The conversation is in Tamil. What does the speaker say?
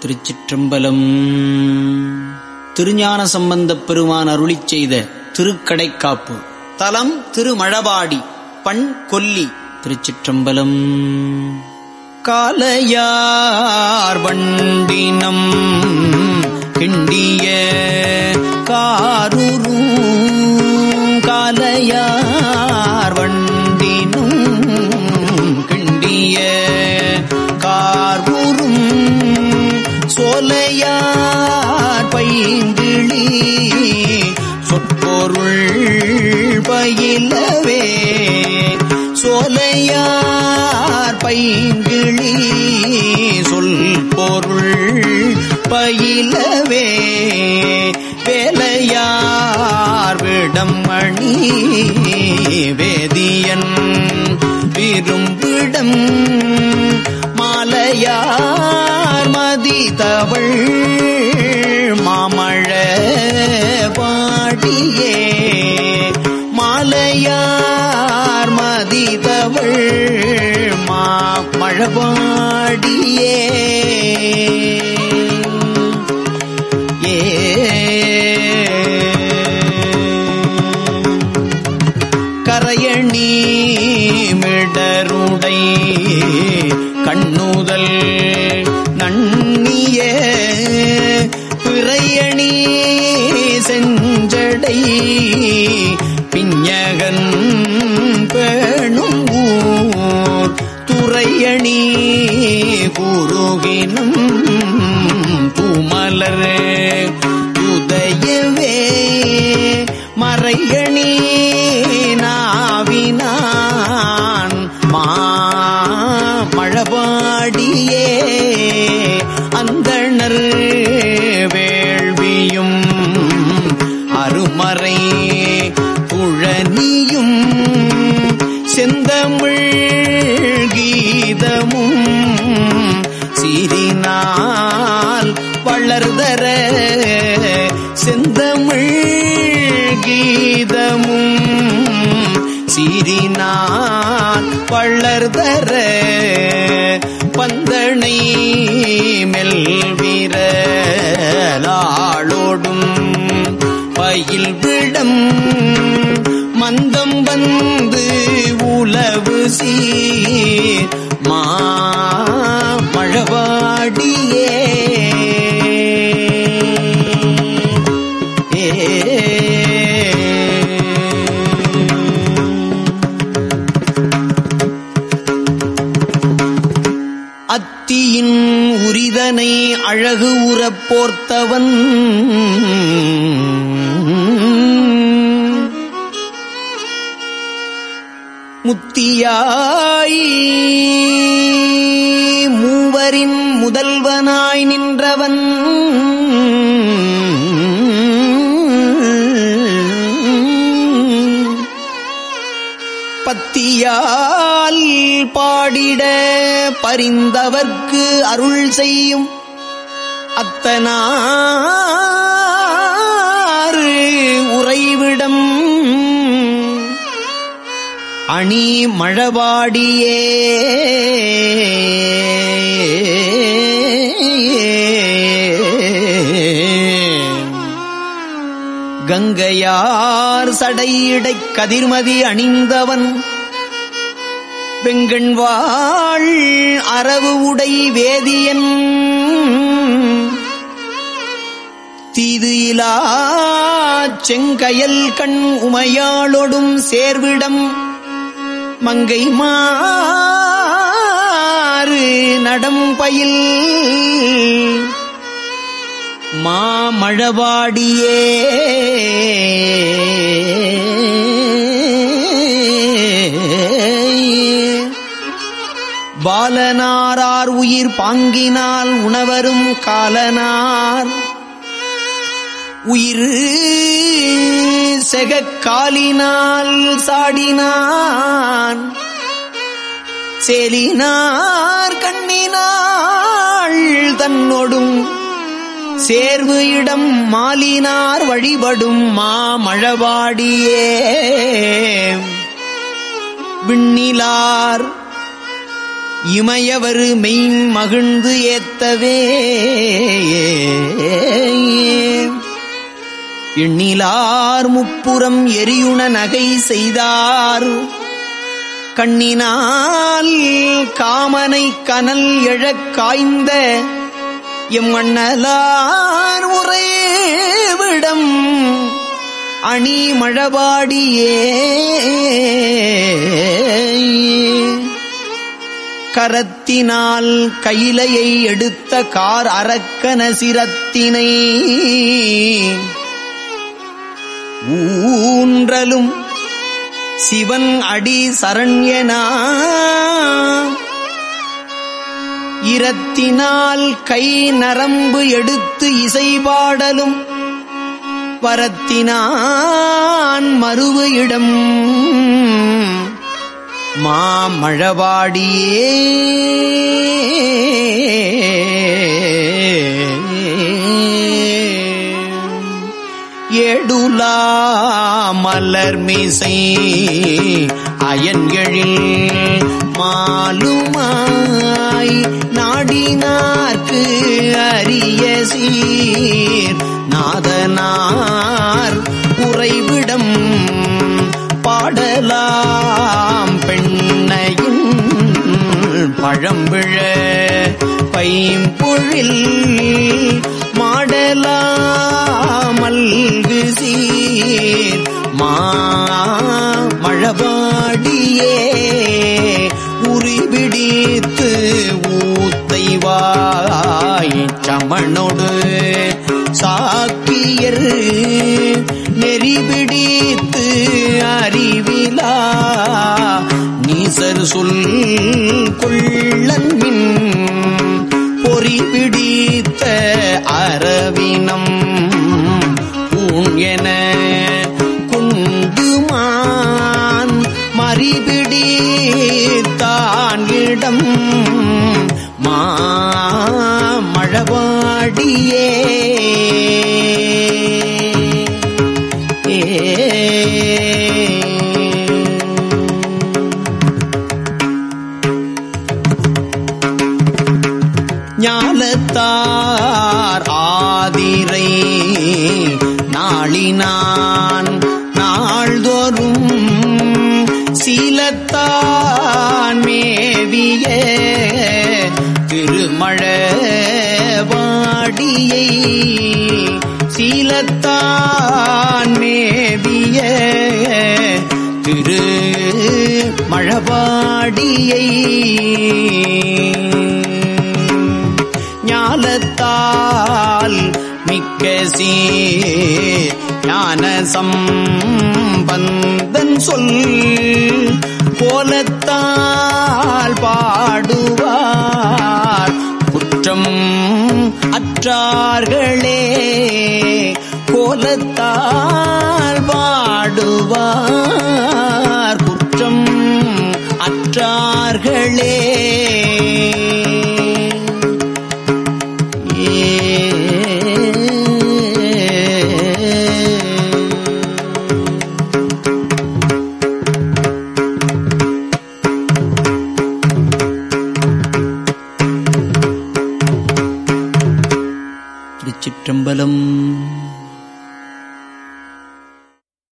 திருச்சிற்றம்பலம். திருஞான சம்பந்தப் பெருமான் அருளி செய்த திருக்கடைக்காப்பு. தலம் திருமழபாடி பண் கொல்லி திருச்சிற்றம்பலம். காலையார் வண்டினம் கிண்டிய காருரும் சோலையார் பைங்கிளி சொற்பொருள் பயிலவே. சோலையார் பைங்கிழி சொல் பொருள் பயிலவே. வேலையார் விடம் தவள் மாமழ பாடியே. மாலையார் மதிதவள் மாமழபாடியே ஏ. கரையணி மிடருடை கண்ணுதல் செஞ்சடை பிஞகன் பேணும் ஊர் துறையணி குருகினும் பூமலரே. உதயவே மறையணி கீதமும் சீரினால் வளர்தர செந்தமிழ் கீதமும் சீரினான் வளர்தர பந்தனை மெல்விரலாளோடும் பயில் விடம் மந்தம் வந்து உளவு சீ ஏ. அத்தியின் உரிதனை அழகு உறப்போர்த்தவன் முத்தியாயி. மூவரின் முதல்வனாய் நின்றவன். பத்தியால் பாடிட பரிந்தவர்க்கு அருள் செய்யும் அத்தனா அணி மழவாடியே. கங்கையார் சடையிடை கதிர்மதி அணிந்தவன். வெங்கண்வாள் அரவு உடை வேதியன். தீது இலா செங்கயல் கண் உமையாளொடும் சேர்விடம். மங்கை மாறு நடம்பயில் மாமழவாடியே. பாலனாரார் உயிர் பாங்கினால் உணவரும் காலனார். உயிர் செகக்காலினால் சாடினான். சேலினார் கண்ணினாள் தன்னொடும். சேர்வு இடம் மாலினார் வழிபடும் மாமழவாடியே. விண்ணிலார் இமயவரு மெய் மகிழ்ந்து ஏத்தவே. எண்ணிலார் முப்புறம் எரியுண நகை செய்தார். கண்ணினால் காமனை கனல் எழக் காய்ந்த எம் அண்ணலார் உறைவிடம் அணி மழபாடியே. கரத்தினால் கையிலையை எடுத்த கார் அரக்கன சிரத்தினை ஊன்றலும் சிவன் அடி சரண்யனா. இரத்தினால் கை நரம்பு எடுத்து இசைபாடலும் வரத்தினான் மறுவு இடம். மாமழவாடியே. ஏடுலா மலர் மீசை அயன்களில் மாலுமாய் நாடினார்க்கு அரிய சீர். நாதனார் உறைவிடம் பாடலாம் பெண்ணையும் பழம்பிழ பைம்பொழில் மாடலாமல்கு அடியே உரிபிடித்து ஊத்தைவாய் சமணொடு சாக்கியர் நெறிபிடித்து அறிவிலா. நீசர் சொல் கொள்ளன்மின் பொறிபிடித்த அரவினம் பூண் என தான் இடம். மாமழவாடியே. ஞானத்தார் ஆதிரை நாளினான். நாள்தோறும் மேவிய திருமழவாடியை சீலத்தான் மேவிய திரு மழவாடியை ஞாலத்தால் மிக்க சீ ஞான சம்பந்தன் சொல் கோலத்தால் பாடுவார். குற்றம் அற்றார்களே கோலத்தால் பாடுவார்.